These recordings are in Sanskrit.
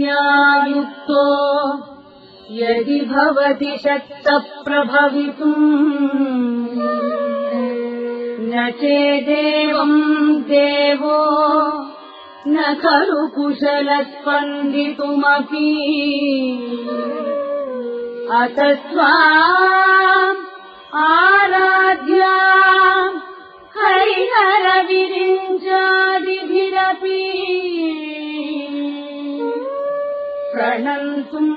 शिवशक्त्या युक्तो यदि भवति शक्तप्रभवितुम् न चेदेवम् देवो न खलु कुशलस्पन्दितुमपि। अत स्वा आराध्या हरिहरविरिञ्जादिभिरपि प्रणन्तुम्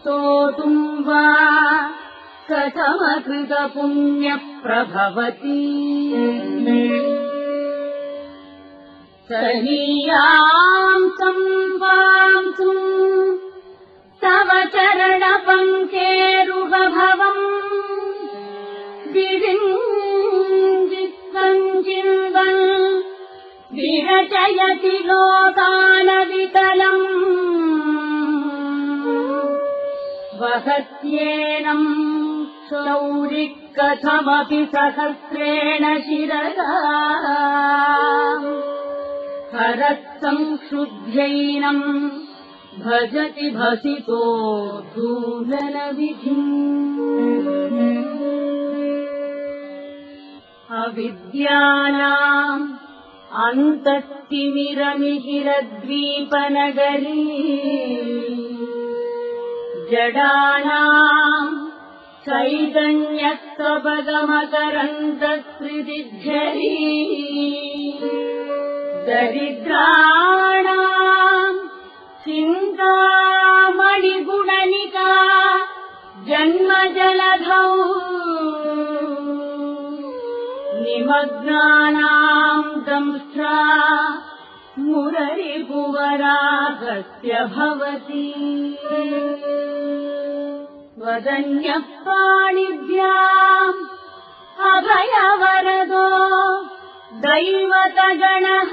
स्तोतुम् वा कथमकृतपुण्यप्रभवति सनीयाम् संवांसुम् तव चरणपङ्केरुगभवम् विरिञ्जित्वञ्चिन्वन् विरचयति लोकानवितलम् वहत्येनम् शौरिः कथमपि सहस्रेण शिरसा हरत्संशुद्ध्यैनम् भजति भसितो धूलनविधिम्। अविद्यानाम् अन्तस्तिमिरमिहिरद्वीपनगरी जडानाम् चैतन्यत्वपगमकरन्तस्मृतिझरी दरिद्राणाम् चिन्तामणिगुणनिका जन्मजलधौ। निमग्नानाम् दंष्ट्रा मुररिपुवरागस्य भवति। वदन्यः पाणिभ्याम् अभयवरदो दैवतगणः।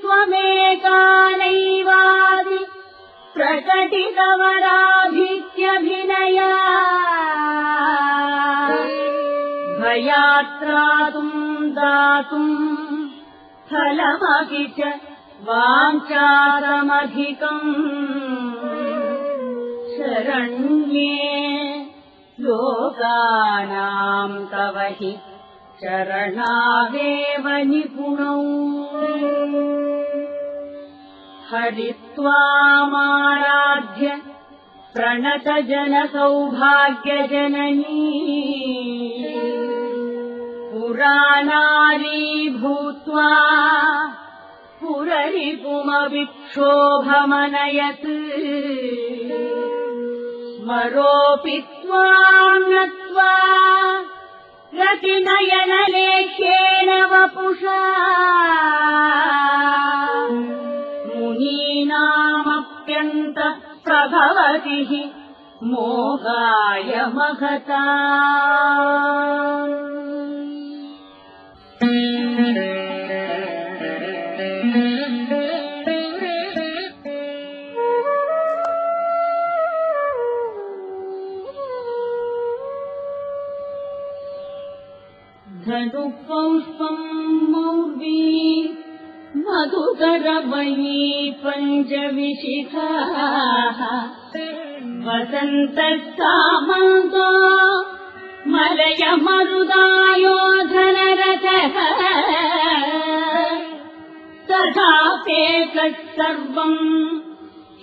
त्वमेकानैवादि प्रकटितवराभित्यभिनया भयात्रातुम् दातुम् फलमपि च वाञ्चारमधिकम् शरण्ये लोकानाम् तव हि चरणावेव निपुणौ। हरित्वामाराध्य प्रणतजनसौभाग्यजननी पुराणारी भूत्वा पुररिपुमविक्षोभमनयत्। स्मरोऽपि त्वाम् नत्वा रतिनयनलेख्येन वपुषा। मुनीनामप्यन्त प्रभवति हि मोहाय महता धनुपौष्पम् मौर्वी मधुकरमयी पञ्चविशिखाः वसन्तः सामन्तो मलयमरुदायोधनरथः तथापेकः सर्वम्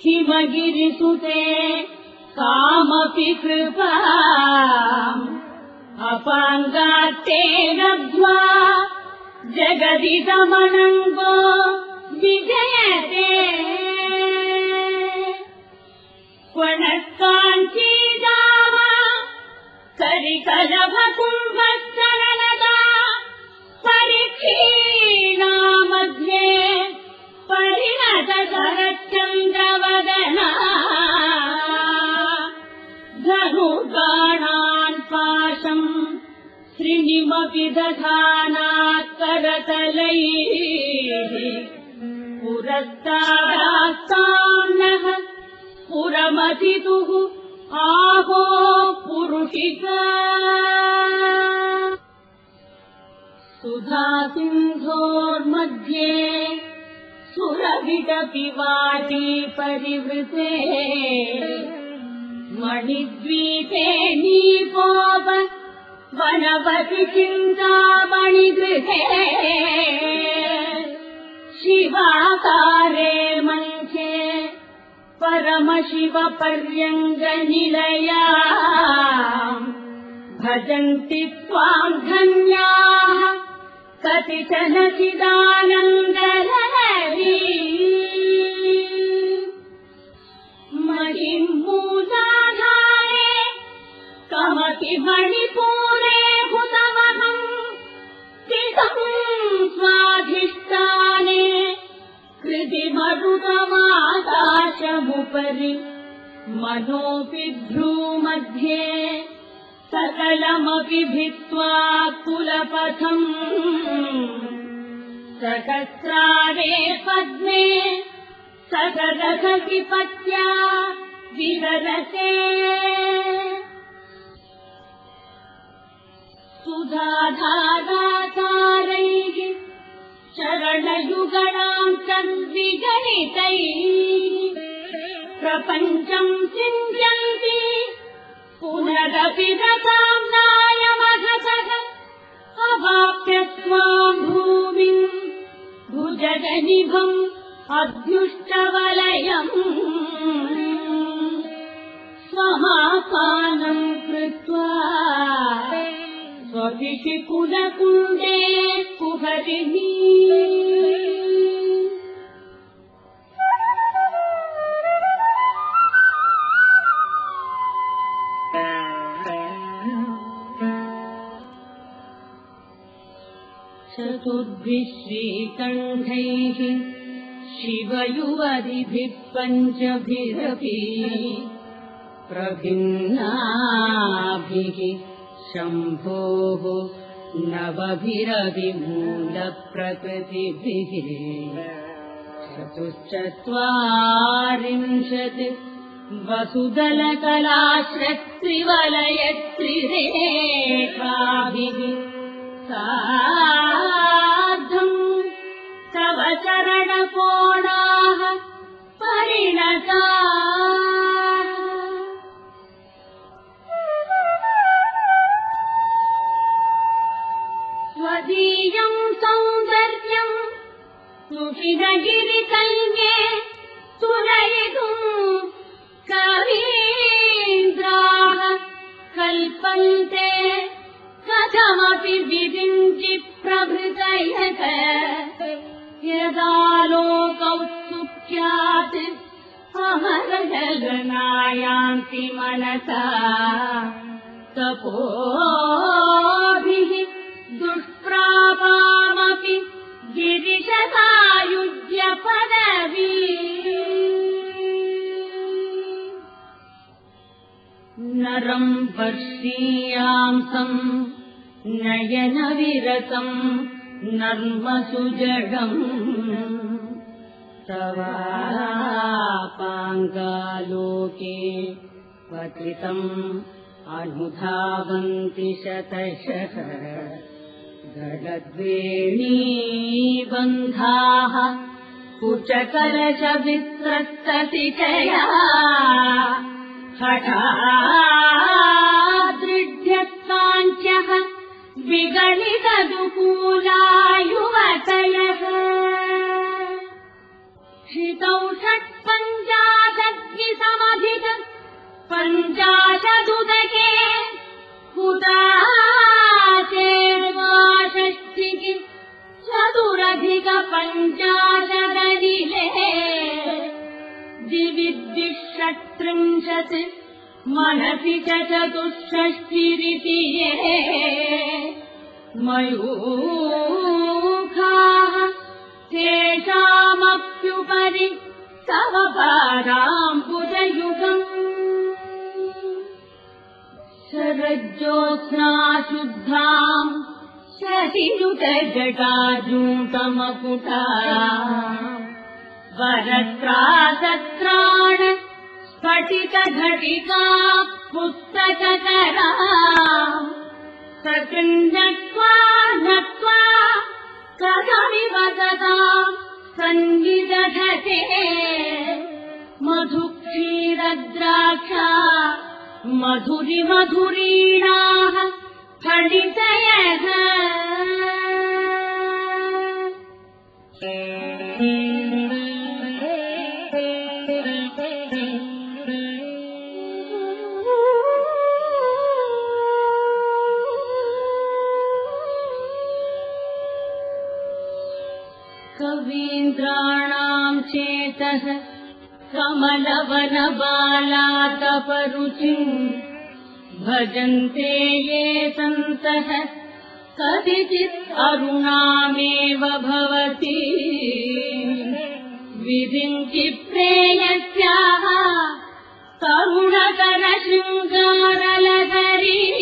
हिमगिरिसुते कामपि कृपा अपाङ्गात्ते लब्ध्वा जगदि गमनङ्गो विजयते। क्वणकाञ्चीदाः करिकलभकुम्भश्चरलता परिक्षीणा मध्ये परिणतकरचन्द्रवदना धनुगाणान् पाशम् श्रीनिमपि दधानात् करतलैः। पुरस्तारास्तान्नः पुरमतितुः आहो पुरुषिका। सुधा सिन्धोर्मध्ये सुरभिटपि वाटी परिवृते। मणिद्वीपे नीपोप वनवति चिन्तामणिगृहे शिवाकारे मञ्चे परमशिवपर्यङ्गनिलया भजन्ति त्वाम् धन्याः कतिचन चिदानन्दलहरी महिमूलाधारे कमपि मणिपूरे कृतिमरुतमाकाशमुपरि मनोऽपि भ्रूमध्ये सकलमपि भित्त्वा कुलपथम्। सहस्रारे पद्मे सकदसखि पत्या विदरते सुधाधारातारैः चरणयुगणाम् तद्विगणितैः प्रपञ्चम् चिन्त्यन्ति पुनरपि रथाम् नायमघतः अवाप्य त्वाम् भूमिम् भुजगनिभम् अभ्युष्टवलयम्। स्वमापानम् कृत्वा कुलकुण्डे कुहरिणी चतुर्भिः श्रीकण्ठैः शिवयुवदिभिः पञ्चभिरपि प्रभिन्नाभिः शम्भोः नवभिरविमूलप्रकृतिभिः। चतुश्चत्वारिंशत् वसुदलकलाश्रत्रिवलयत्रिरेखाभिः सार्धम् तव चरणकोणाः परिणता सुषिरगिरिकल्ये तुरयितुम् कवीन्द्राः कल्पन्ते कथमपि विरिञ्चि प्रभृतयत यदा लोकौत्सुक्यात् अमरजगनायान्ति मनसा। तपोभिः दुष्प्रापामपि गिरिशतायुज्य पदवी नरम् वर्षीयांसम् नयनविरतम् नर्मसुजडम् तवापाङ्गालोके पतितम् अनुधावन्ति शतशः गडद्वेणीबन्धाः कुचकलशवित्रस्ततिचया हठादृढ्यत्ताञ्चः विगलितदुकूलायुवतयः। हितौ षट्पञ्चाशद्विसमधिक पञ्चाशदुदके हुताचेर्वाषष्टिः पञ्चाशदनिले। दिवि द्विषट्त्रिंशत् मनसि च चतुष्षष्टिरिति मयूखाः तेषामप्युपरि तव पादाम्बुजयुगम् शरज्योत्स्नाशुद्धाम् शशियुतजटाजूतमकुटा वरत्रासत्राण स्फटितघटिका पुस्तककरा सकृन्नत्वा नत्वा कथमिव तदा स सन्निदधते। मधुक्षीरद्राक्षा मधुरि मधुरीणाः फलितयः कवीन्द्राणाम् चेतः कमलवनबालातपरुचिम् भजन्ते ये सन्तः। कतिचित् अरुणामेव भवति। विधिञ्चिप्रेयस्याः करुणकरशृङ्गारलहरी।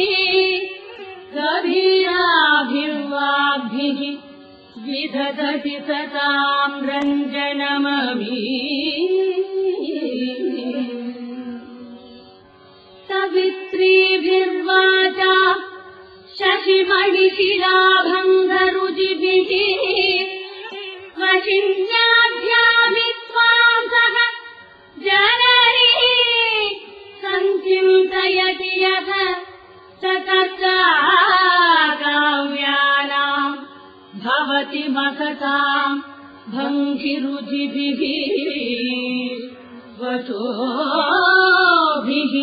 गभीराभिर्वाग्भिः विदधति सताम् रञ्जनमभि शशिमणिशिलाभङ्गरुजिभिः वशिन्याध्याभित्वाम् सह जननी सञ्चिन्तयति यः सकर्ता काव्यानाम् भवति मसताम् भङ्गिरुजिभिः वचोभिः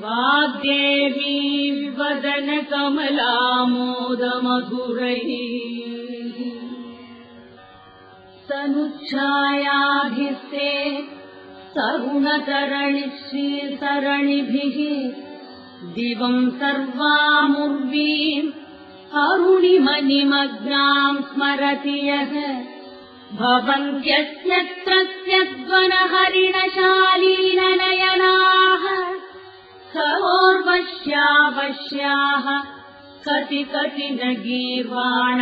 वाग्देवी वदन कमलामोदमधुरैः। तनुच्छायाभिस्ते तरुणतरणि श्रीतरणिभिः दिवम् सर्वामुर्वीम् अरुणिमनिमग्नाम् स्मरति यः। भवन्त्यस्यत्रस्य द्वनहरिणशालीननयनाः करोर्वश्यावश्याः कति कति न गीर्वाण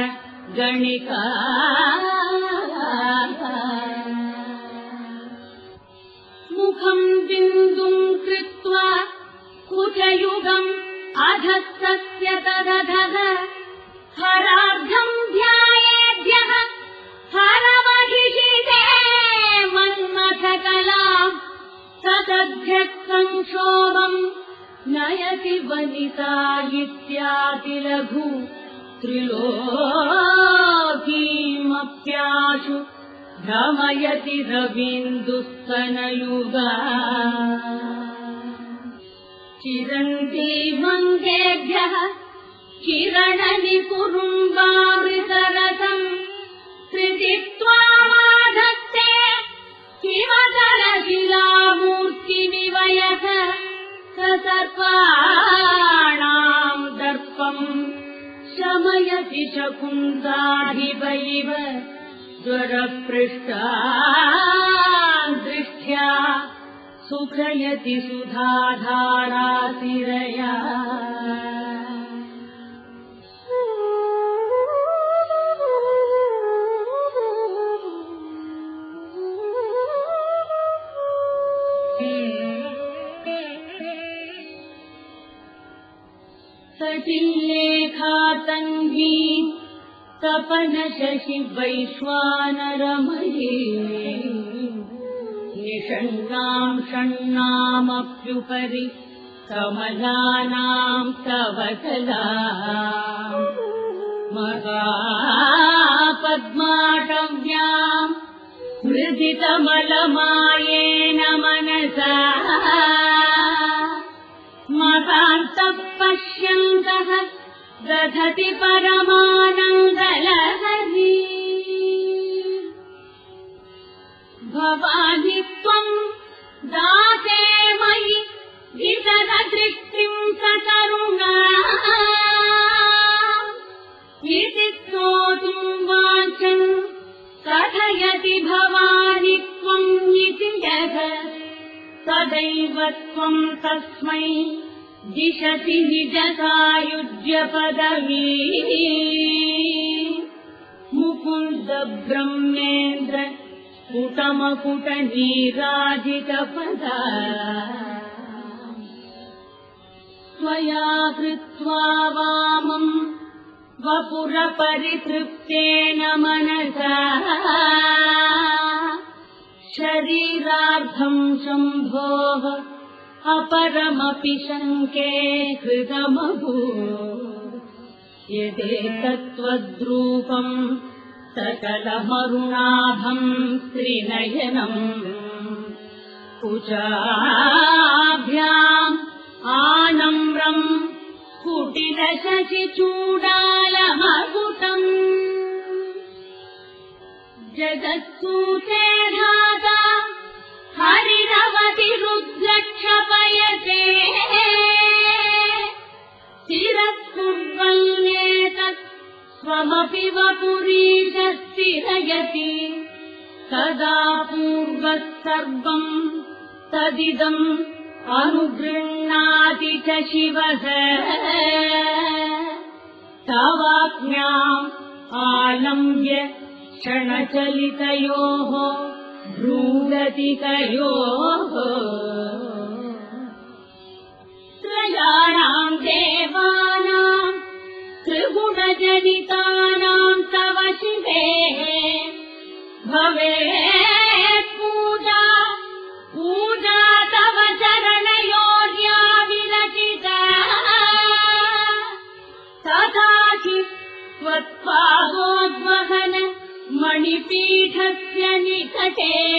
गणिका। मुखम् बिन्दुम् कृत्वा कुचयुगम् अधस्तस्य तदधः हरार्धम् ध्यायेभ्यः हरमहिषिते मन्मथकलाम् तदभ्यः संक्षोभम् नयति वनिता इत्यादिलघु त्रिलोकीमप्याशु भ्रमयति रवीन्दुस्तनयुगा चिरन्तीमङ्गेभ्यः किरणनिकुरुम्बामृतरथम् कृतित्वामाधत्ते सर्पाणाम् दर्पम् शमयति शकुन्दाधिपैव ज्वरपृष्टा दृष्ट्या सुखयति सुधाधारातिरया सटिल्लेखातङ्गी तपन शशि वैश्वानरमये निषण्णाम् षण्णामप्युपरि कमलानाम् तव कला महापद्माटव्याम् हृदितमलमायेन मनसा। मतान्तः पश्यन्तः दधति परमानन्दलहरी। भवानि त्वम् दासे मयि वितरदृष्टिम् सकरुणा इति स्तोतुम् वाचन् कथयति भवानि त्वम् इति यः। तदैव त्वम् तस्मै दिशति निजसायुज्यपदवी। मुकुन्द ब्रह्मेन्द्र पुटमपुटनीराजितपदा त्वया कृत्वा वामम् वपुरपरितृप्तेन मनसा। शरीरार्थम् शम्भोः अपरमपि शङ्के कृतमभू यदेतत्त्वद्रूपम् सकलमरुणाभम् त्रिनयनम् कुचाभ्याम् आनम्रम् कुटिलशशिचूडालमकुटम् जगत्सूते धाता रुद्रक्षपयते स्थिरस्कुर्वन्नेतत् स्वमपि वपुरीशस्थिरयति तदा पूर्वः सर्वम् तदिदम् अनुगृह्णाति च शिवः। तवाज्ञाम् आलम्ब्य क्षणचलितयोः भ्रूगतिकयोः त्रयाणाम् देवानाम् त्रिगुणजनितानाम् तव शिवे भवेत् पूजा पूजा तव चरणयोर्या विरचिता तथा हि त्वत्पादोद्वहन मणिपीठस्य निकटे।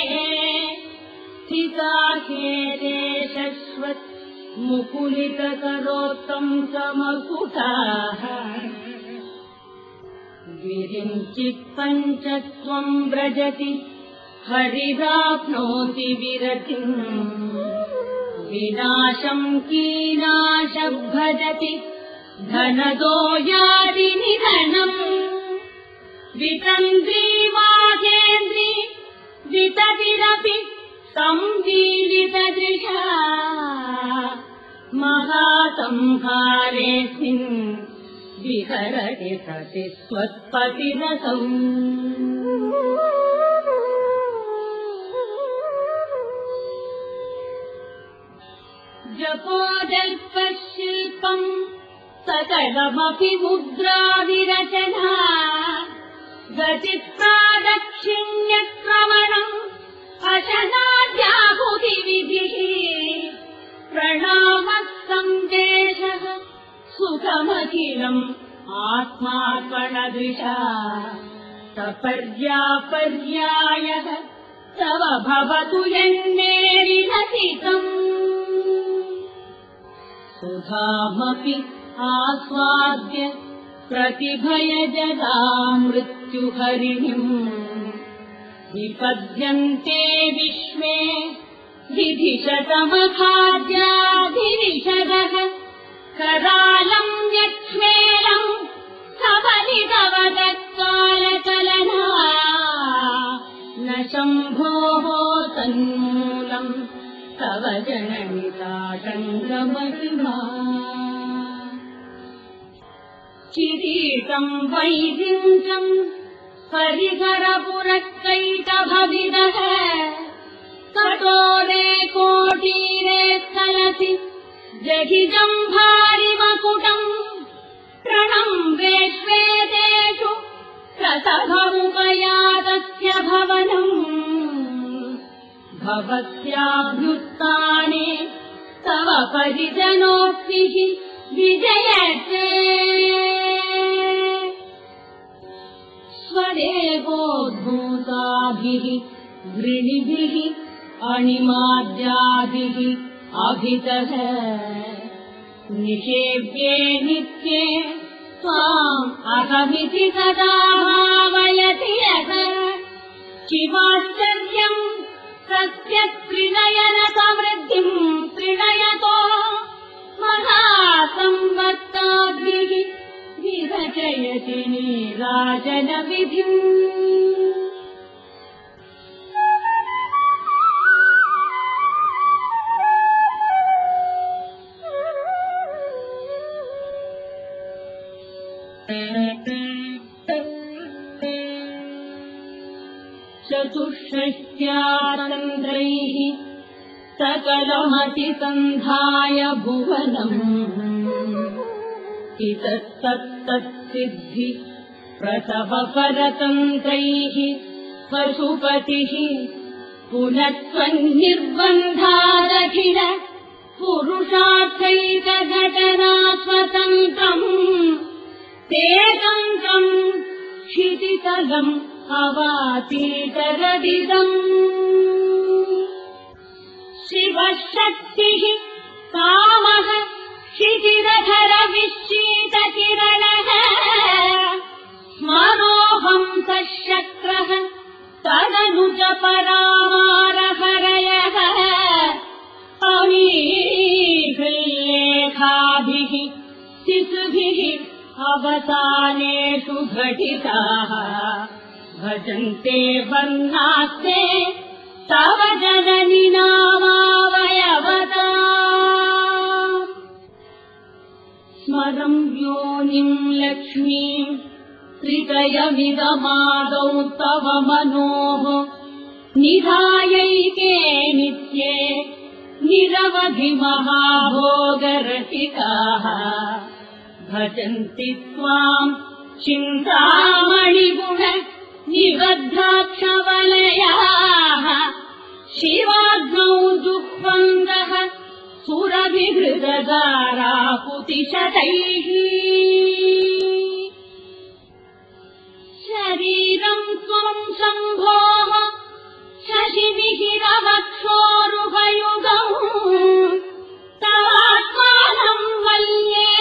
स्थिता हेते शश्वत् मुकुलितकरोत्तम् समकुटाः। विरिञ्चित् पञ्च त्वम् व्रजति हरिराप्नोति विरतिम्। विनाशम् कीनाश भजति धनदो याति निधनम् वितन्द्रीवाघेन्द्री विततिरपि संजीलितदृशा महासंहारेऽस्मिन् विहरति सति त्वत्पतिरसम् जपोदल्पशिल्पम् सकलमपि मुद्राविरचना गतिप्रादक्षिण्यक्रमणम् अशनाद्याहुतिविधिः प्रणामः सन्देशः सुखमखिलम् आत्मार्पणदृशा। सपर्यापर्यायः तव भवतु यन्मेरिलसितम् सुधामपि आस्वाद्य प्रतिभय जगा मृत्युहरिणिम् विपद्यन्ते विश्वे विधिशतमखाद्याधिनिषदः करालम् यक्ष्मेलम् सबलितवदत्कालकलना न शम्भोः तन्मूलम् तव जननिता सङ्गमहिमा चिरीटम् वैरिञ्चम् हरिहरपुरकैटभविदः कटोरे कोटीरे स्खलति जहिजम् भारिमकुटम् प्रणम् वेश्वेदेषु प्रसभमुपयातस्य भवनम्। भवत्याभ्युत्थाने तव परिजनोक्तिः विजयते स्वदेवोद्भूताभिः वृणिभिः अणिमाद्याभिः अभितः। निषेव्ये नित्ये त्वाम् अहमिति सदा भावयति यः। शिवाश्चर्यम् तस्य समृद्धिम् त्रिणयतो महासंवत्ताभिः विरचयति नीराजनविधिम् चतुष्षष्ट्याचन्द्रैः सकलमतिसन्धाय भुवनम् इतस्तत्तत्सिद्धि प्रसवपरतन्त्रैः पशुपतिः पुनः त्वन्निर्बन्धादखिल पुरुषार्थैकघटना स्वतन्त्रम् ते तन्त्रम् क्षितितलम् अवातीतरदिदम्। शिवशक्तिः कामः क्षितिरधर विश्चीतकिरणः स्मरोऽहम् सशक्रः तदनु च परामारहरयः अमीलेखाभिः शिशुभिः अवसानेषु घटिताः। भजन्ते वर्णास्ते तव जननि नामावयवता योनिम् लक्ष्मीम् त्रितयमिदमादौ तव मनोः। निधायैके नित्ये निरवधि महाभोगरसिकाः भजन्ति त्वाम् चिन्तामणिगुण निबद्धाक्षवलयाः। शिवाग्नौ दुःखन्दः सुरभिहृदगारापुतिशतैः शरीरम् त्वम् शम्भोः शशिविहिरवक्षोरुहयुगम् तवात्मानम् मन्ये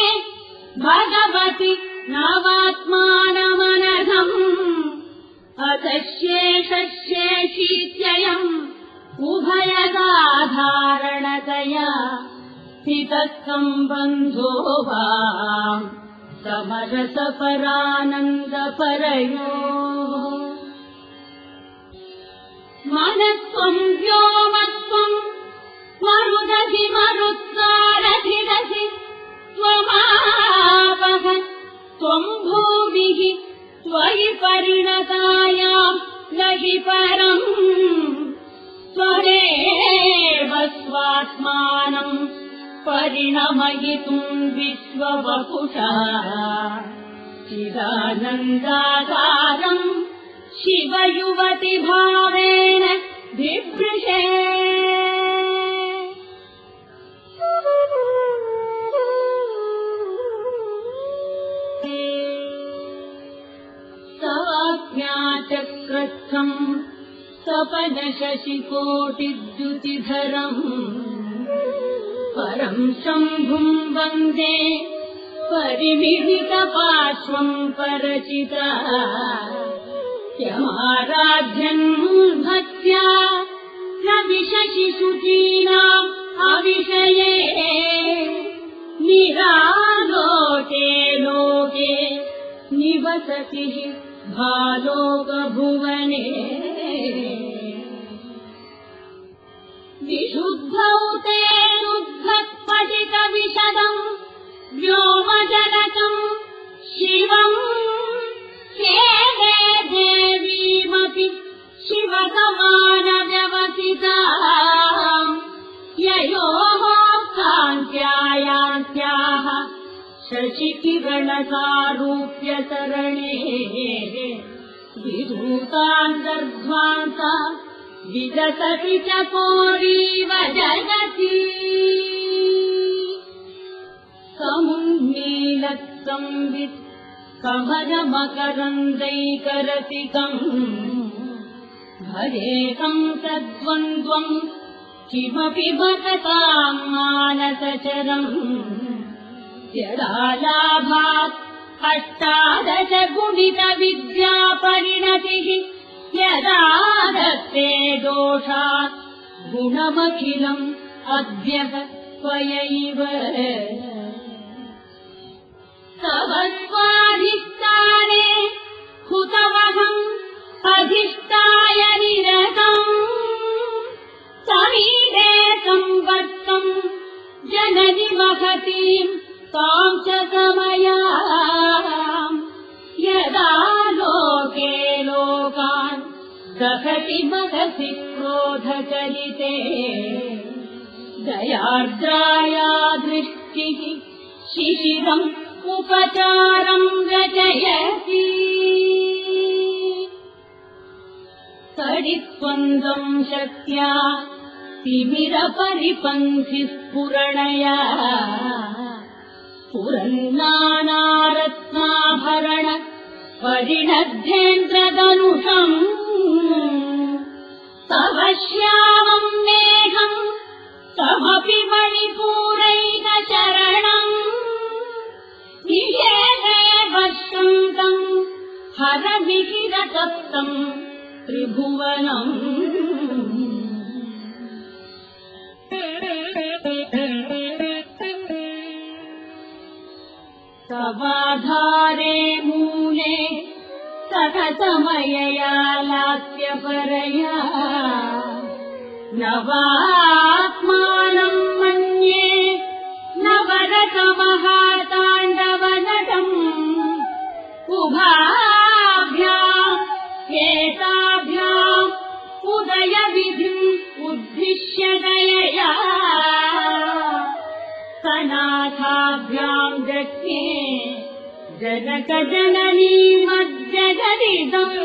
भगवति नवात्मानमनघम्। अतशेषशेषीत्ययम् उभयसाधारणतया स्थितः सम्बन्धो वा समरसपरानन्दपरयो। मनत्वम् व्योमत्वम् मरुदधि मरुत्सारधिरसि त्वमापः त्वम् भूमिः त्वयि परिणतायाम् नहि परम् त्वरेव स्वात्मानम् परिणमयितुम् विश्ववपुषा चिदानन्दाकारम् शिवयुवति भावेन बिभृशे सवाज्ञाचक्रस्थम् सपनशशिकोटिद्युतिधरम् परम् शम्भुम् वन्दे परिमिलितपार्श्वम् परचिता। यमाराध्यन् भक्त्या रविशशिशुचीनाम् अविषये। निरालोके लोके निवसतिः भालोकभुवने विशुद्धौ ते रुद्धत्पटितविशदम् व्योमजनकम् शिवम् हे हे देवीमपि शिवसमानव्यवसिता ययोः कान्त्यायान्त्याः शशिकिरणसारूप्यतरणे। विधूतान्तर्ध्वान्ता विदसति च कोरीव जगति। समुन्मीलत्संवित् कमलमकरन्दैकरसिकम् भजेकम् सद्वन्द्वम् किमपि भगताम् मानसचरम् यदा लाभात् अष्टादश गुणितविद्या परिणतिः यदा दत्ते दोषात् गुणमखिलम् अद्यः त्वयैव। तव स्वाधिष्ठाने हुतवहम् अधिष्ठाय निरतम्। समीपे संवत्सम् जननि महतीम् ताम् च समयाम्। यदा लोके लोकान् दहति महसि क्रोधचलिते। दयार्द्राया दृष्टिः शिशिरम् उपचारम् रचयति। शक्त्या तिमिरपरिपन्थि स्फुरणया पुरन्नानारत्नाभरण परिणद्धेन्द्रदनुषम् तव श्यामम् मेघम् तमपि मणिपूरैकचरणम् निषेधे हरमिहिरतप्तम् त्रिभुवनम् तवाधारे मूले सततमयया लास्यपरया नवात्मानम् मन्ये नवरतमहाताण्डवनटम् उभाभ्याम् एताभ्याम् उदयविधिम् उद्दिश्य दयया। सनाथाभ्याम् जज्ञे जनकजननी मज्जगदिदम्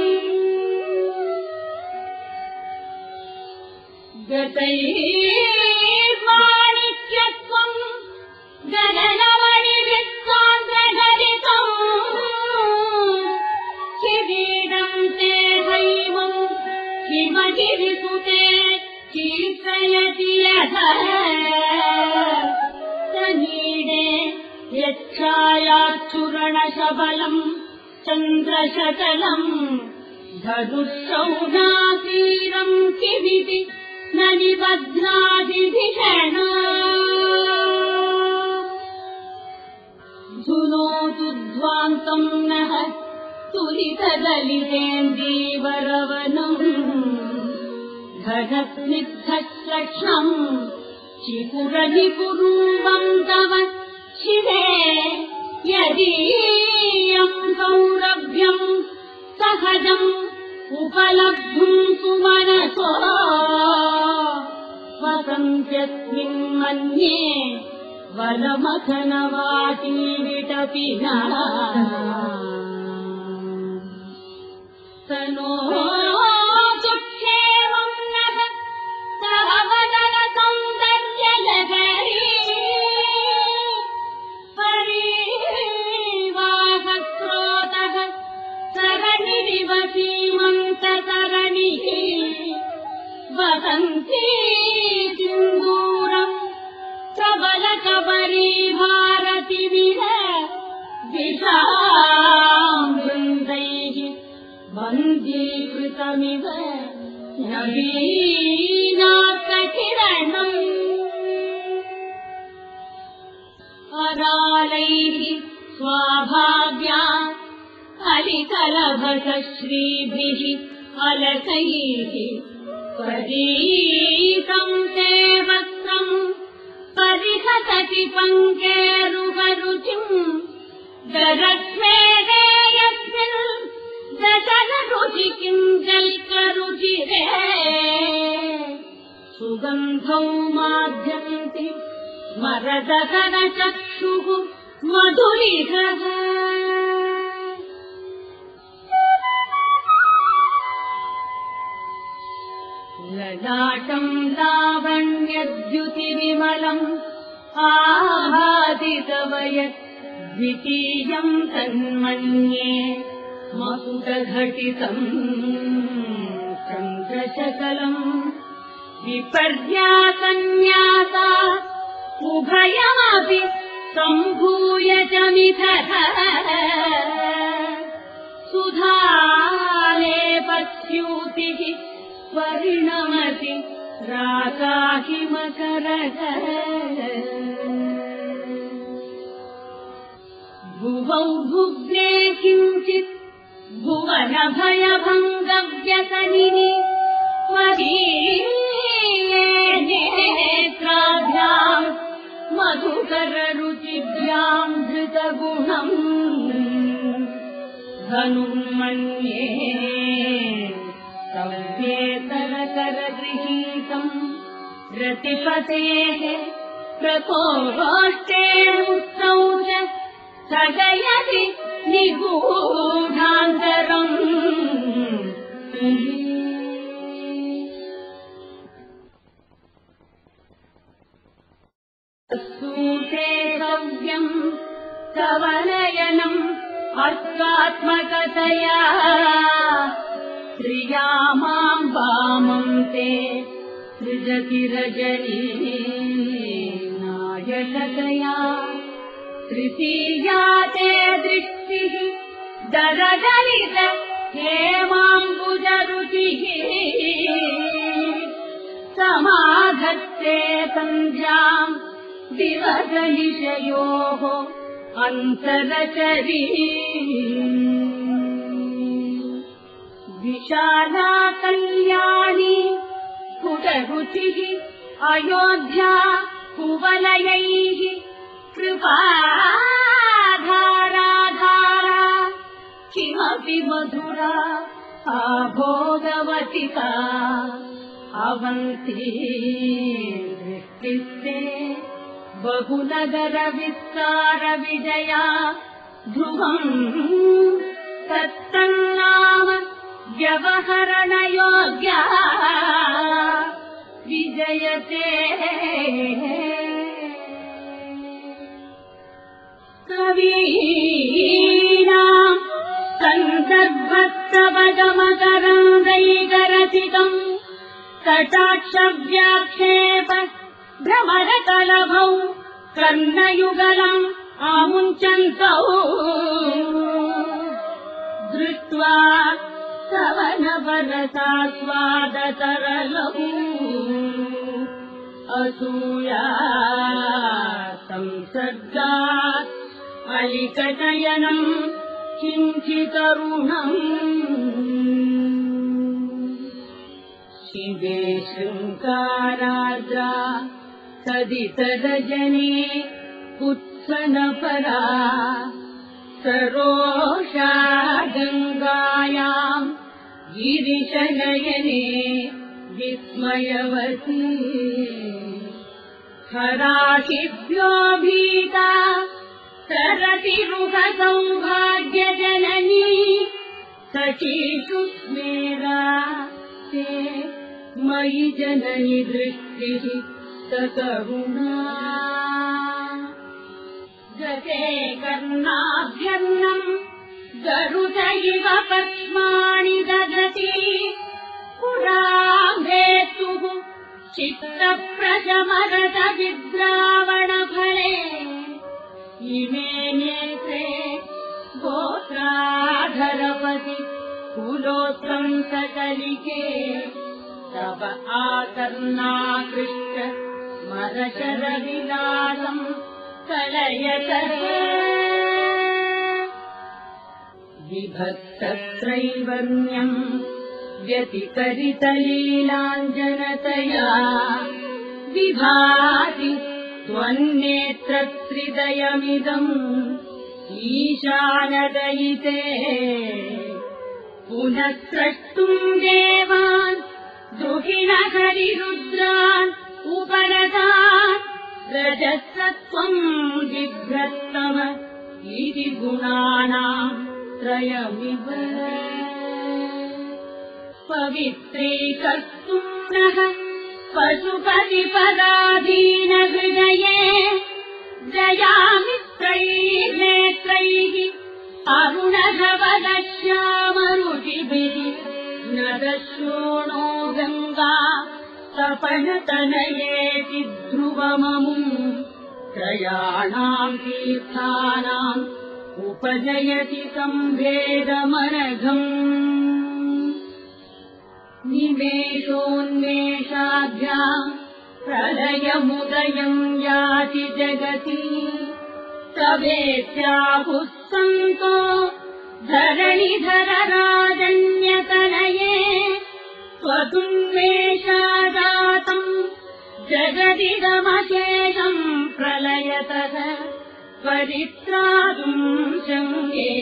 गतैर्माणिक्यत्वम् गगनमणिवित्तान्द्रघटितम् किरीडम् ते हैवम् किमगिरिसुते कीर्तयति यथ यच्छायाच्छुरणशबलम् चन्द्रशकलम् धनुःशौनातीरम् किमिति न निबध्नादिधिषण धुनोतु ध्वान्तम् नः तुलितदलितेन्दीवरवनम् घटस्निग्धश्लक्ष्मम् चिपुरनिपुरूपम् तव शिवे यदीयम् सौरभ्यम् सहजम् उपलब्धुम् सुमनसो वसन्त्यस्मिन् मन्ये वलमथनवाटी विटपिना स वसन्ती सिन्दूरम् प्रबलकबरी भारतिविह दिशाम् वृन्दैः वन्दीकृतमिव नवीनाककिरणम् अरालैः स्वाभाव्या हरिकलभसश्रीभिः अलकैः परीतम् ते वक्त्रम् परिहसति पङ्केरुगरुचिम् दरस्मेरे यस्मिन् दशनरुचि किम् जल्करुचिरे। सुगन्धौ माध्यन्ति मरदकरचक्षुः मधुरिहः ललाटम् लावण्यद्युतिविमलम् आभादितवयत् द्वितीयम् तन्मन्ये मकुटघटितम् चन्द्रशकलम् विपर्यासन्न्यासा उभयमपि सम्भूय च मिथः सुधालेपस्यूतिः परिणमति राकाहिमकरः भुवौ भुग्ने किञ्चित् भुवनभयभङ्गव्यसनिनि त्वदीये नेत्राभ्याम् मधुकररुचिभ्याम् धृतगुणम्। धनुर्मन्ये संवेतरकरगृहीतम् रतिपतेः मुक्तौ च स्थगयति निगूढान्तरम्। सूते गव्यम् तव नयनम् माम् वामम् ते सृजति रजनी नायकतया तृतीया ते दृष्टिः दरदरित हेमाम्बुजरुचिः। समाधत्ते सन्ध्याम् दिवसनिशयोः अन्तरचरी विशाला कल्याणी स्फुटरुचिः अयोध्या कुवलयैः कृपाधाराधारा किमपि मधुरा आभोगवतिका अवन्ती बहुनगरविस्तारविजया ध्रुवम् तत्तन्नाम व्यवहरणयोग्या विजयते। कवीनाम् सन्दर्भस्तवगमकरन्दैकरचितम् कटाक्षव्याक्षेप भ्रमरकलभौ कर्णयुगलम् आमुञ्चन्तौ। दृष्ट्वा सवनवरसास्वादतरलौ असूया संसर्गात् अलिकटयनम् किञ्चितरुणम् शिवे शृङ्गाराद्रा सदितरजने उत्सनपरा। सरोषा गङ्गायाम् गिरिशनयने विस्मयवती। हराशिभ्यो भीता सरति रुगसौभाग्यजननी सखीषु स्मेरा ते मयि जननि दृष्टिः सकरुणा गते कर्णाभ्यन्नम् गरुड इव पक्ष्माणि ददति। पुराम्भेतुः चित्तप्रशमरत विद्रावणफले इमे नेत्रे गोत्राधरपति कुलोत्रम् सकलिके। तव आकर्णाकृष्ट मरशरविलासम् कलयतः विभक्तत्रैवर्ण्यम् व्यतिकरितलीलाञ्जनतया विभाति त्वन्नेत्रत्रिदयमिदम् ईशानदयिते। पुनः स्रष्टुम् देवान् दुहिणहरिरुद्रान् उपरदान् रजसत्वम् बिभ्रत्तम इति गुणानाम् त्रयमिव। पवित्रीकर्तुम् नः पशुपतिपदाधीनहृदये दयामित्रैः नेत्रैः अरुणधवदश्यामरुचिभिः न दशोणो गङ्गा तपनतनयेति ध्रुवममुम् त्रयाणाम् तीर्थानाम् उपजयति सम्भेदमनघम् निमेषोन्मेषाभ्याम् प्रलयमुदयम् याति जगति। तवेत्याहुः सन्तो धरणिधरराजन्यतनये। त्वदुन्मेषादातम् जगदिदमशेषम् प्रलयतः परित्रातुम् शङ्गे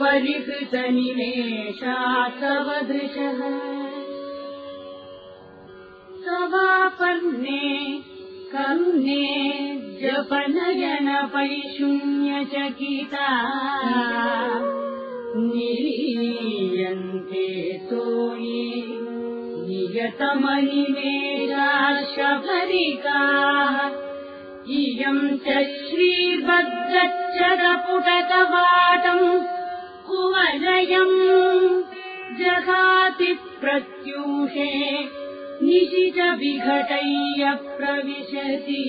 परिहृतनिमेषा तव दृशः। तवापर्णे कर्णे जपनयन पैशून्यचकिता निरीयन्ते तोयि नियतमनिमेषाशभरिकाः इयम् च श्रीभद्रच्चरपुटकवाटम् कुवलयम् जगाति प्रत्यूषे निशिच विघटय्य प्रविशति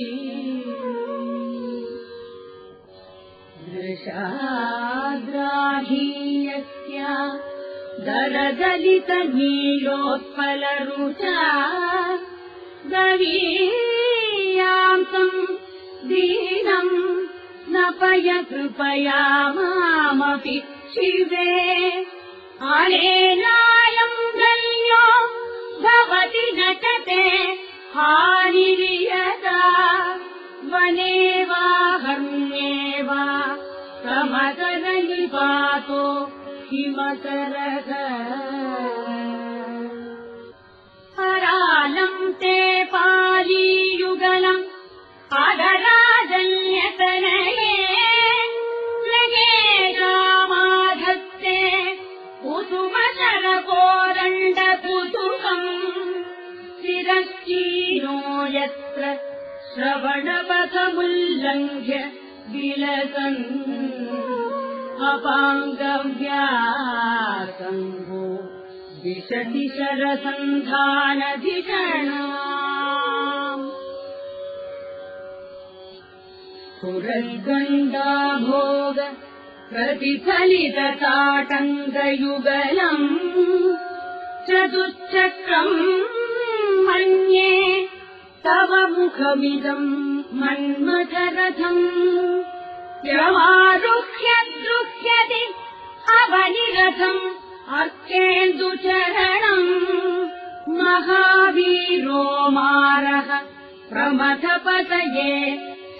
दृशाद्राहीयस्य दरदलितनीलोत्पलरुचा गवीयान्तम् दीनम् नपय कृपया मामपि शिवे। अनेनायम् गल्यो भवति नटते हानिर्यदा वने वा हन्ये वा समकरनिपातो हिमकरः करालम् ते पालीयुगलम् यत्र श्रवणपथमुल्लङ्घ्य विलसन् अपाङ्गव्यासङ्गो विशति शरसन्धानधिषणा पुरगण्डाभोग प्रतिफलितताटङ्गयुगलम्। चतुश्चक्रम् मन्ये तव मुखमिदम् मन्मथरथम् यमारुह्य दृह्यति अवनिरथम् अर्केन्दुचरणम् महावीरो मारः प्रमथपतये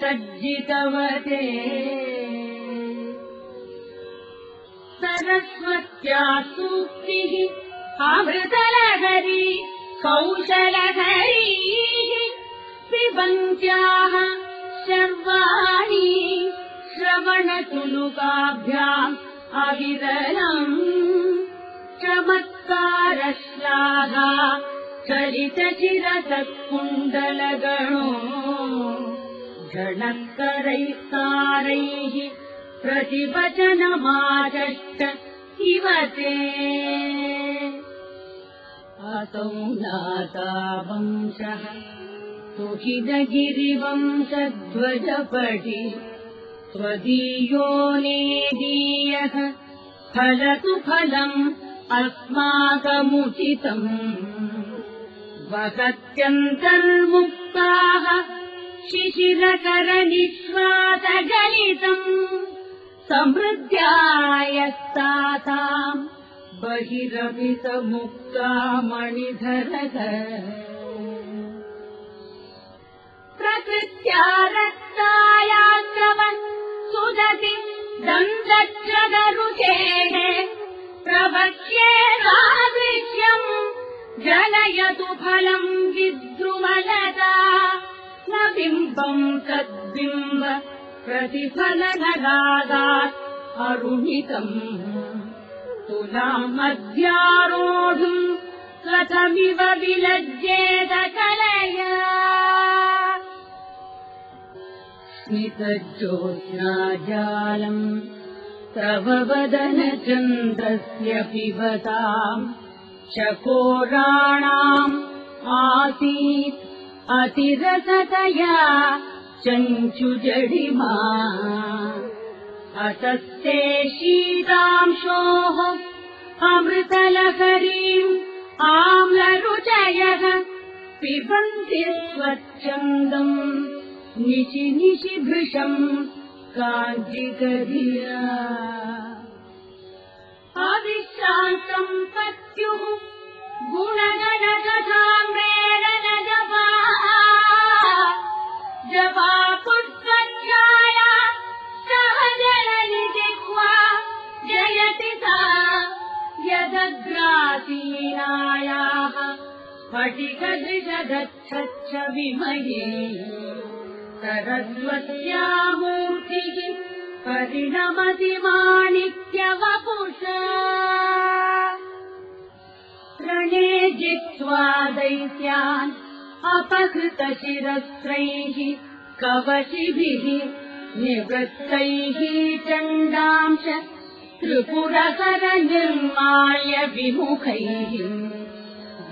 सज्जितवते। सरस्वत्या सूक्तिः अमृतलहरी कौशलहरीः पिबन्त्याः शर्वाणि श्रवणतुलुकाभ्याम् अविरलम् चमत्कारश्लाघा चलितचिरसत्कुण्डलगणो झणत्करैस्तारैः प्रतिवचनमाचष्ट इव ते असौ नाता वंशः सुहिदगिरिवंशध्वजपटि त्वदीयो नेदीयः फलतु फलम् अस्माकमुचितम्। वसत्यन्तर्मुक्ताः शिशिरकरनिःश्वासगलितम् समृद्ध्यायस्ताताम् बहिरपि स मुक्ता मणिधरः प्रकृत्या रक्तायात्रवन् सुदति प्रवक्ष्ये सादृश्यम् जनयतु फलम् विद्रुमलता। न बिम्बम् तद्बिम्ब प्रतिफलनगादात् अरुणितम् तुलामध्यारोढुम् कथमिव विलज्जेत कलया स्मितज्योत्स्नाजालम् तव वदनचन्द्रस्य पिबताम् चकोराणाम् आसीत् अतिरसतया चञ्चुजडिमा। असस्ते शीतांशोः अमृतलहरीम् आम्लरुचयः पिबन्ति स्वच्छन्दम् निशि निशि भृशम् अविश्रान्तम् पत्युः गुणगणकथाम्रेण जपा जपा पुष्पच्छाया सहजरनि जिह्वा जयति सा। यदग्रासीनायाः स्फटिकदृशगच्छ छविमये सरस्वत्यामूर्तिः परिणमति माणिक्यवपुष रणे जित्वा दैत्यान् अपहृतशिरस्त्रैः कवचिभिः निवृत्तैः चण्डांश त्रिपुरकर निर्माय विमुखैः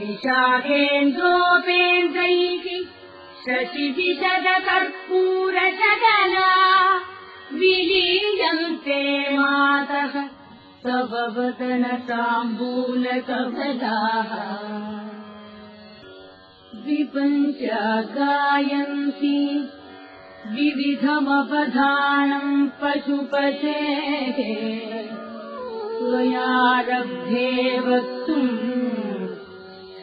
विशाखेन्द्रोपेन्द्रैः शशिविशदकर्पूरशकला विलीयन्ते मातः तव वदनताम्बूलकबलाः विपञ्चा गायन्ति विविधमवधानम् पशुपतेः त्वयारब्धे वक्तुम्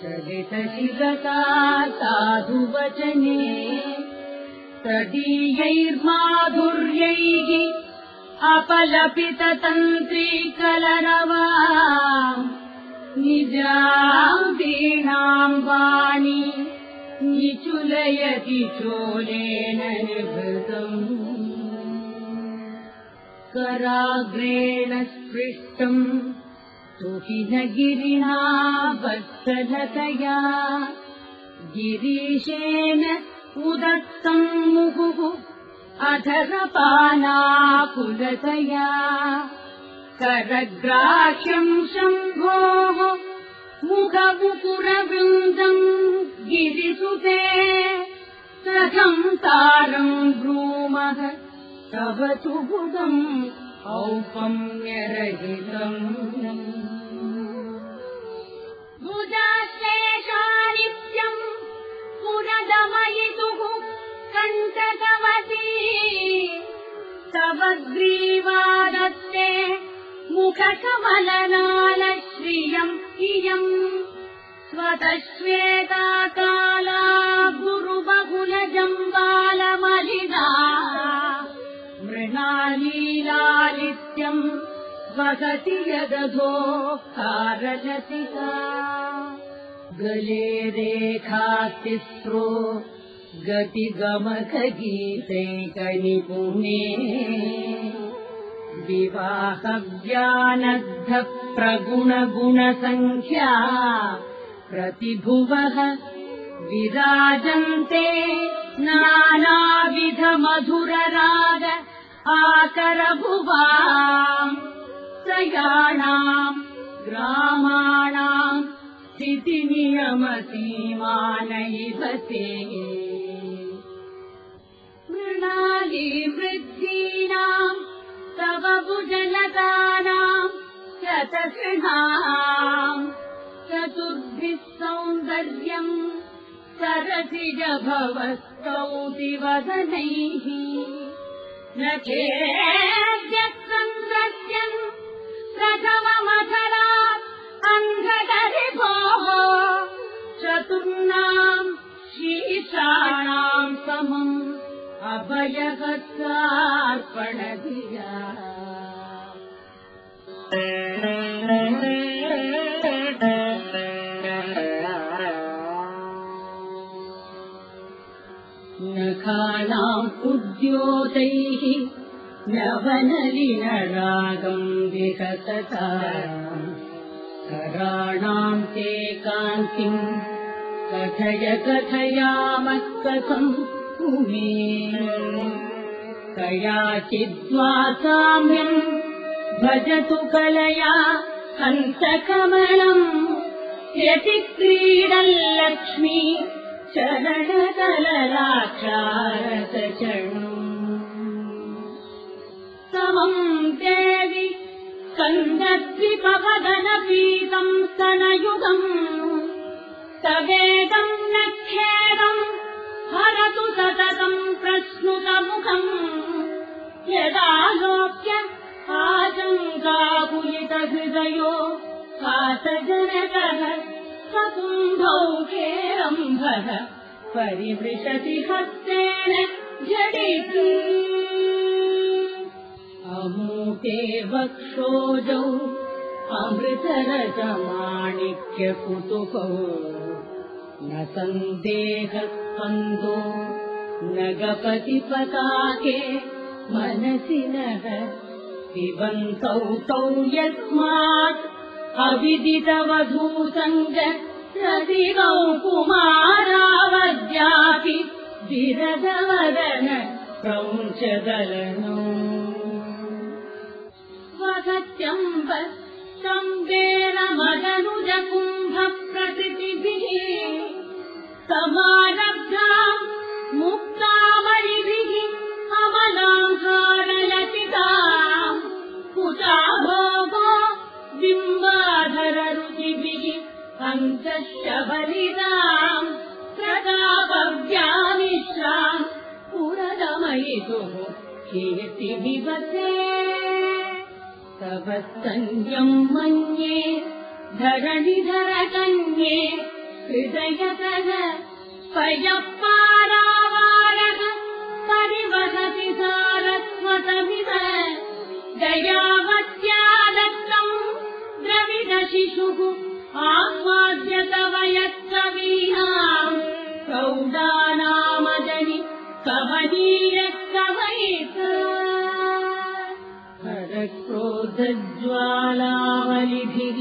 सलितशिरसा साधुवचने तदीयैर्माधुर्यैः अपलपिततन्त्रीकलरवा निजाम् वीणाम् वाणी निचुलयति चोलेन निभृतम्। कराग्रेण स्पृष्टम् सुहिनगिरिणा वत्सलतया गिरीशेन उदत्तम् मुहुः अधरपानाकुलतया। करग्राह्यम् शम्भोः मुखमुकुरवृन्दम् गिरिसुते। कथम् तारम् ब्रूमः तव सुबुधम् औपम्यरहितम् भुजाशेषानित्यम् पुरदमयितुः कण्टकवती तव ग्रीवादत्ते मुखकमलनालश्रियम् इयम्। स्वतश्वेता काला गुरुबहुलजम्बालमलिना मृणालीलालित्यम् वसति यदधो कारलतिका गले रेखातिस्रो गतिगमकगीतैकनिपुणे। विवाहव्यानद्ध प्रगुणगुणसङ्ख्या प्रतिभुवः विराजन्ते नानाविधमधुरराग आकरभुवा त्रयाणाम् ग्रामाणाम् स्थितिनियमसीमानैव ते मृणाली वृद्धीनाम् तव भुजलतानाम् शतशृणाम् चतुर्भिः सौन्दर्यम् सरसिज न चेद्यसन्दस्यम् प्रथममधरात् अङ्गदरिभोः चतुर्णाम् शीर्षाणाम् समम् अभयगत्सार्पणधिया नखानाम् उद्योतैः नवनलिनरागम् कराणाम् ते कान्तिम् कथय कथयामः कथम् कुमे कयाचिद्वा साम्यम् भजतु कलया हंसकमलम् यतिक्रीडल्लक्ष्मी चरणकललाक्षारतचणम् समम् देवि कन्दद्विपवदनपीतम् स्तनयुगम् तवेदम् न खेदम् हरतु सततम् प्रश्नुतमुखम्। यदालोक्य आशङ्काकुलितहृदयो कासजनकः खेरम्भः परिमृशति हस्तेन झटिति। अमूके वक्षोजौ अमृतरजमाणिक्यकुतुकौ। न सन्देहस्पन्दो न गपतिपताके मनसि नः पिबन्तौ तौ यस्मात् अविदितवधूसङ्ग रतिगौ कुमारावद्यापि विरदवदन प्रौञ्चदलनो। स्वसत्यम्ब सम्बेन मदनुजकुम्भप्रकृतिभिः पञ्चशबलिताम् प्रतापव्यामिश्राम् पुरदमयितुः कीर्तिविवते तव सन्यम् मन्ये धरणिधरकन्ये हृदयतः पयःपारावारः परिवहति सारस्वतमिव। दयावत्या दत्तम् द्रविडशिशुः आस्वाद्यत वयत्कवीनाम् प्रौढानामजनि कवनीय कवयित हरक्रोधज्वालावलिभिः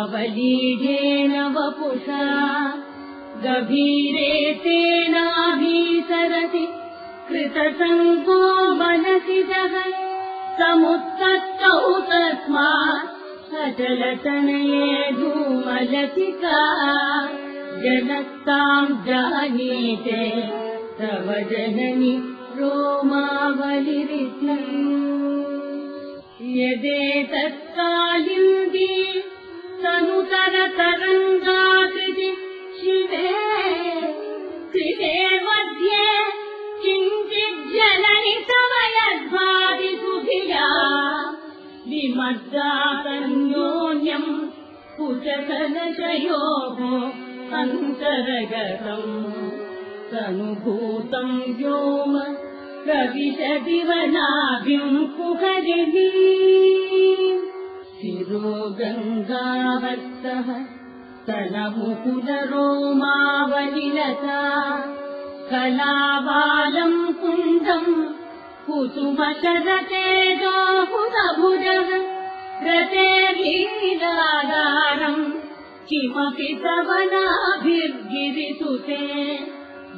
अवलीढेन वपुषा गभीरे तेनाभीसरति कृतसङ्गो मनसि जः समुत्तौ तस्मात् जनस्ताम् जानीते तव जननि रोमावलिरिति यदेतत्कालिन्दी तनुतरतरङ्गाकृति शिवे कृते मध्ये किञ्चिज्जननि तव यद्वादिसुधिया विमद्दातन्योन्यम् कुचकलशयोः अन्तरगतम् तनुभूतम् व्योम प्रविशदिवनाभिम् कुहरिणी शिरो गङ्गावत्तः तनमुकुलरोमावलिलता कलाबालम् कुन्दम् कुसुमशरतेजो हुतभुजः रतेर्हीलागारम् किमपि सवनाभिर्गिरिसुते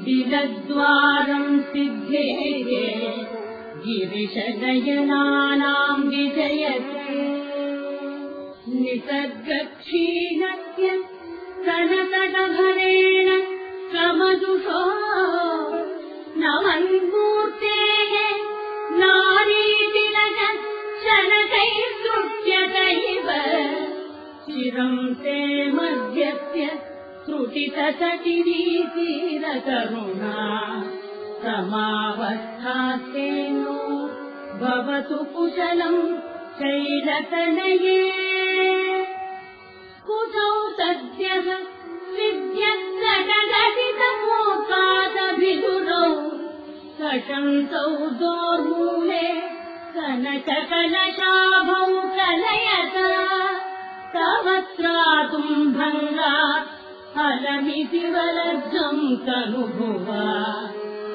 दिलद्वारम् सिद्धेये गिरिशनयनानाम् विजयते। निसर्गक्षीणस्य कनकटभरेण समदुषो नमन्मूर्तेः इव चिरम् ते मध्यस्य त्रुटितसटिरीतीरकरुणा समावस्थास्तेनो भवतु कुशलम् शैलतनये कुतौ सद्यः विद्यस्तगदितमोकादभिगुरौ सशंसौ दोर्मूले कनककलशाभौ कलयता तव त्रातुम् भङ्गात् फलमिति वलब्धम् तनुभुवा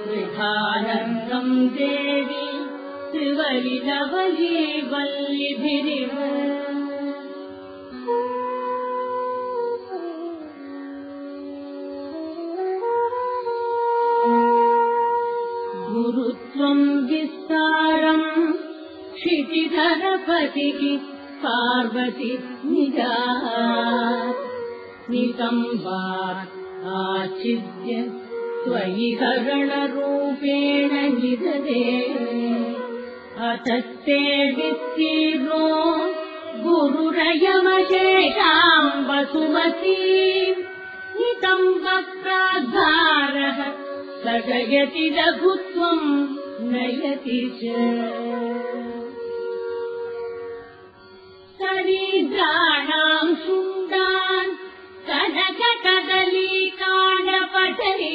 विधानन्दम् देवी त्रिवलिलवली वल्लिभिरिव गुरुत्वम् विस्तारम् क्षितिधरपतिः पार्वति निजा। नितम्बा आच्छिद्य त्वयि हरणरूपेण निधदे अतस्ते विस्तीर्णो गुरुरयमशेषाम् वसुमती। नितम्बप्राद्धारः सजयति लघुत्वम् नयति च। दरिद्राणाम् शुण्डान् कनककदलीकाण्डपटले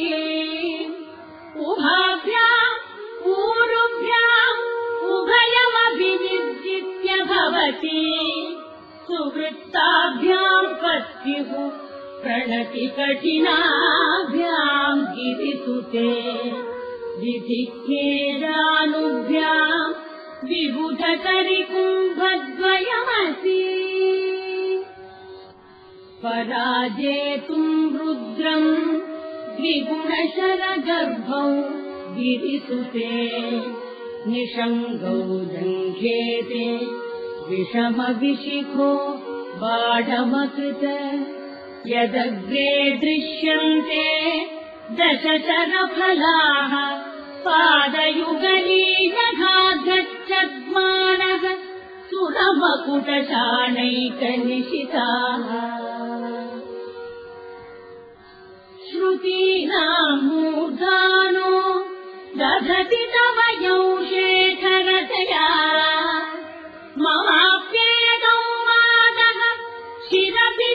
उभाभ्याम् ऊरुभ्याम् उभयमभिनिर्जित्य भवति। सुवृत्ताभ्याम् पत्युः प्रणति कठिनाभ्याम् गिरिसुते विधिज्ञेदानुभ्याम् विबुधकरिकुम्भद्वयमसि पराजेतुम् रुद्रम् द्विगुणशरगर्भौ गिरिसुते निषङ्गौ जङ्घेते विषमविशिखो बाढमकृत यदग्रे दृश्यन्ते दशशरफलाः पादयुगलीनघागच्छद्मानः सुरमकुटशानैकनिशिताः। श्रुतीनाम् मूर्धानो दधति तव शेखरतया ममाप्येदौ मादः शिरसि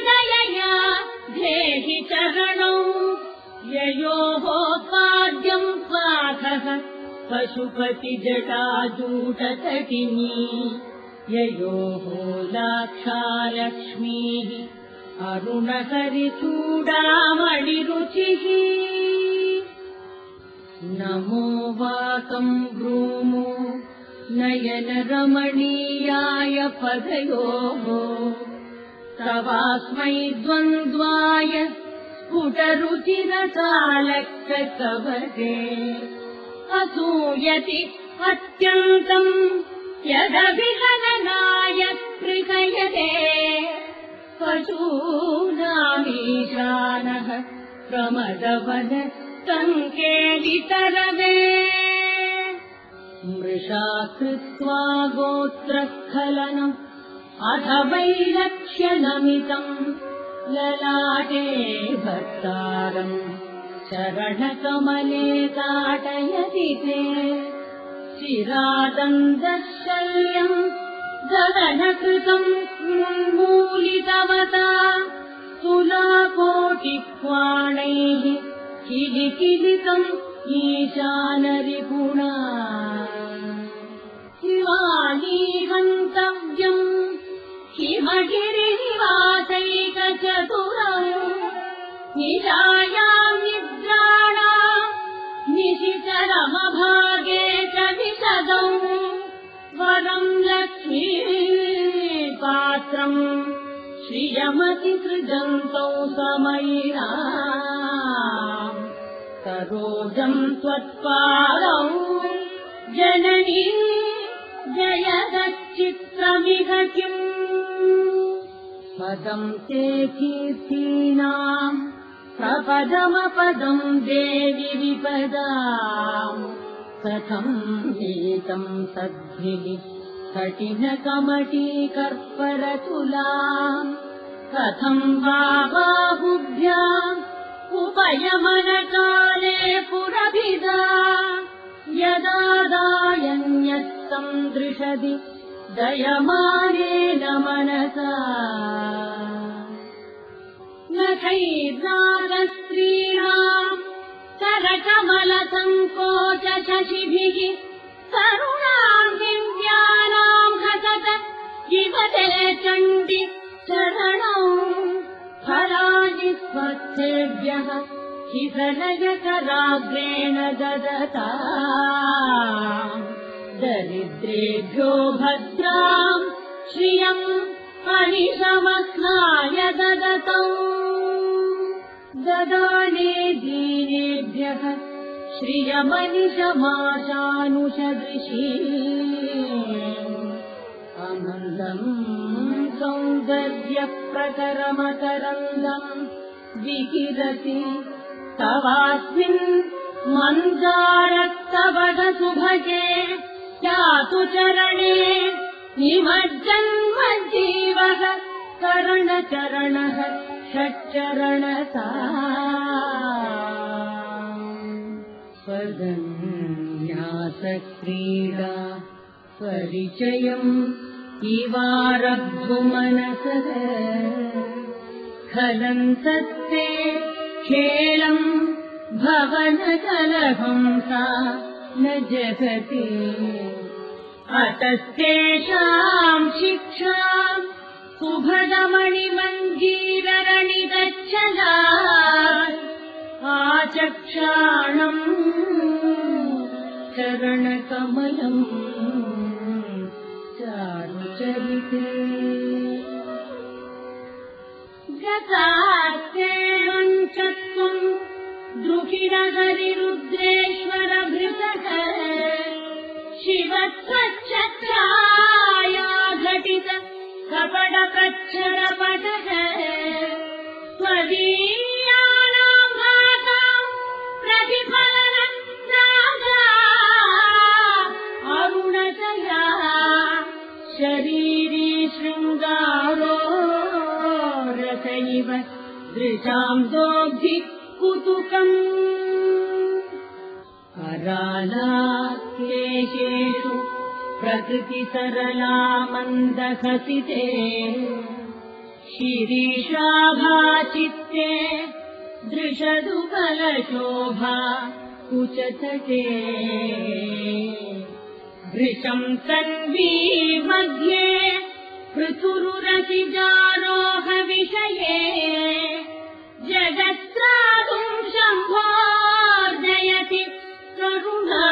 धेहि चरणौ। ययोः पशुपतिजटाजूटतटिनी ययोः लाक्षालक्ष्मीः अरुणहरिचूडामणिरुचिः। नमो वाकम् ब्रूमो नयनरमणीयाय पदयोः। तवास्मै द्वन्द्वाय स्फुटरुचिरसालक्ककवरे असूयति अत्यन्तम् यदभिहननाय कृहयते पशूनामीशानः प्रमदवद सङ्केलितरवे मृषा कृत्वा गोत्रस्खलनम् अथ वैलक्ष्यनमितम् ललाटे भर्तारम् शरणकमले ताटयति ते। चिरादन्दशल्यम् गगनकृतम् मूलितवता तुलाकोटिक्वाणैः किलिकिलितम् ईशानरिपुणा। शिवानीहन्तव्यम् हिमगिरिनिवासैकचतुरम् निशायाम् निशिचरमभागे च विशदम् वरम् लक्ष्मी पात्रम् समयिना सरोजम् त्वत्पादौ जननी जयदच्चित्रमिह किम्? पदम् ते कीर्तीनाम् प्रपदमपदम् देवि विपदाम्। कथम् नीतम् सद्भिः कठिनकमटीकर्परतुलाम्। कथम् वा बाहुभ्याम् उपयमनकाले पुरभिदा। यदा दायन्यस्तम् दृशति दयमानेन मनसा नखैर्नागस्त्रीणाम् करकमलसङ्कोच शशिभिः करुणाम् दिव्यानाम् हसत इवते चण्डि फलानि स्वच्छेभ्यः शिखलयकराग्रेण ददता। दरिद्रेभ्यो भद्राम् श्रियम् अनिशमस्नाय ददतौ ददाने दीनेभ्यः श्रियमनिशमाशानुषदृशी। अनन्दम् सौन्दर्यप्रकरमकरन्दम् विकिरति तवास्मिन् मन्दारस्तवद सुभगे यातु चरणे निमज्जन्म जीवः करणचरणः षट्चरणसा स्वगन्यासक्रीडा परिचयम् इवारब्धुमनसः। खलन्तस्ते खेलम् भवनकलहंसा न जगति। अतस्तेषाम् शिक्षा सुभगमणिमञ्जीररणिगच्छ जला आचक्षाणम् चरणकमलम् चारुचरिते। गतास्तेवम् च त्वम् द्रुहिणहरिरुद्रेश्वरभृतः शिवत्वच्छत्राया घटित भासाम् प्रतिफलनम् राजा। अरुणतया शरीरी शृङ्गारो रथैव दृशाम् दोग्धि कुतुकम्। करालाक्लेशेषु प्रकृतिसरला मन्दहसिते शिरीषाभाचित्ते दृशदु कलशोभा कुचतटे भृशम् तन्वी मध्ये पृथुरुरसिजारोह विषये जगत्त्रातुम् शम्भोर्जयति करुणा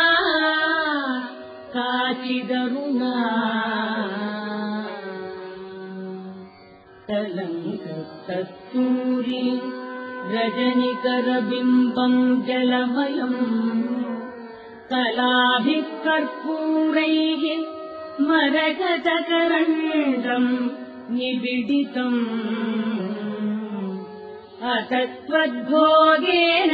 काचिदरुणा तलङ्कस्तूरी रजनिकरबिम्बम् जलमयम्। कलाभिः कर्पूरैः मरगतकरण्डम् निबिडितम्। अथ त्वद्भोगेन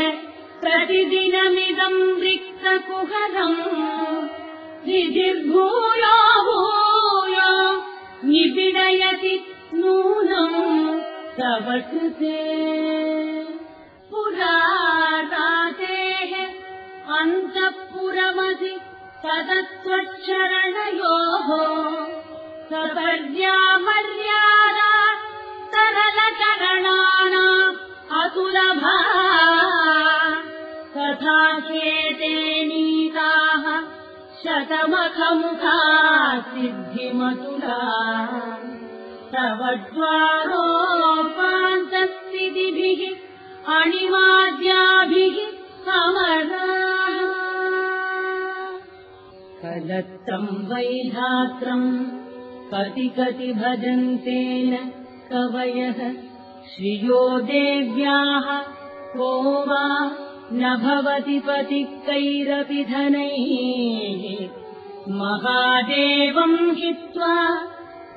प्रतिदिनमिदम् रिक्तकुहरम् विधिर्भूयो भूयो निबिडयति नूनम् तव कृते पुरा रातेः अन्तःपुरमधि तदत्वच्छरणयोः सपर्या मर्यादा तरलचरणानाम् अतुलभा। तथा शेते नीताः शतमखमुखा सिद्धिमतुला तव द्वारोपान्तस्थितिभिः अणिमाद्याभिः समरा। कदत्तम् वैधात्रम् कति कति भजन्तेन कवयः श्रियो देव्याः को वा न भवति पतिकैरपि धनैः। महादेवम् हित्वा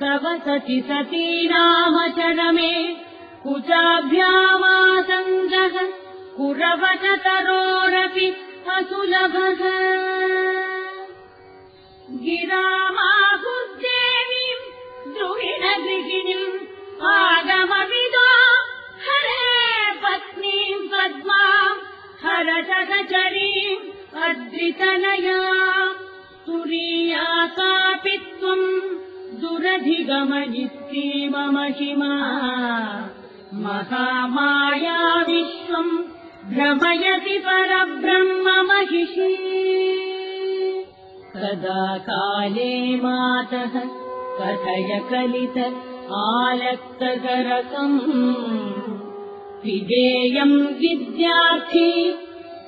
तव सति सती रामचरमे कुचाभ्यामासङ्गः कुरवचतरोरपि असुलभः। गिरामाहुर्देवीम् द्रुहिणगृहिणीम् आगमविदो हरे पत्नीम् पद्माम् हरसहचरीम् अद्रितनया तुरीया कापि त्वम् दुरधिगमयित्री मम हिमा महामाया विश्वम् भ्रमयति परब्रह्म महिषी कदा काले मातः कथय कलित आलक्तकरकम् पिबेयम् विद्यार्थी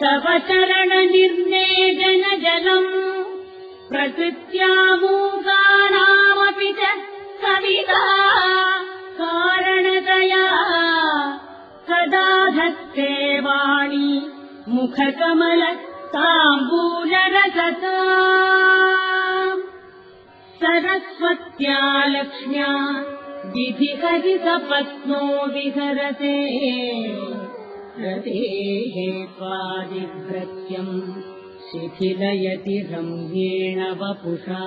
तव चरणनिर्णेजन जलम् प्रकृत्यामूकानामपि च कविता। कारणतया कदा धत्ते वाणी मुखकमल ताम्बूलरसता सरस्वत्या लक्ष्म्या विधिकरितपत्नो विहरते। रतेः पादिभृत्यम् शिथिलयति रम्येण वपुषा।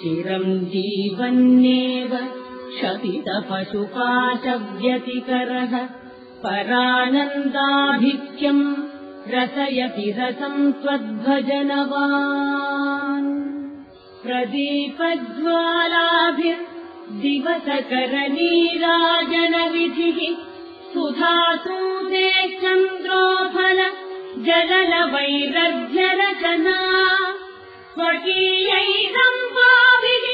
चिरम् जीवन्नेव क्षपितपशुपाशव्यतिकरः परानन्दाभिख्यम् रसयति रसम् त्वद्भजनवान् जनविधिः सुधातु चन्द्रोफल जलन वैरजर कना स्वकीयै संविः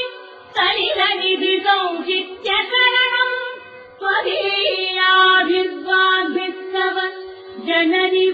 परिवनि दिसौहित्यकरणम् स्वकीयाभित्तव जननि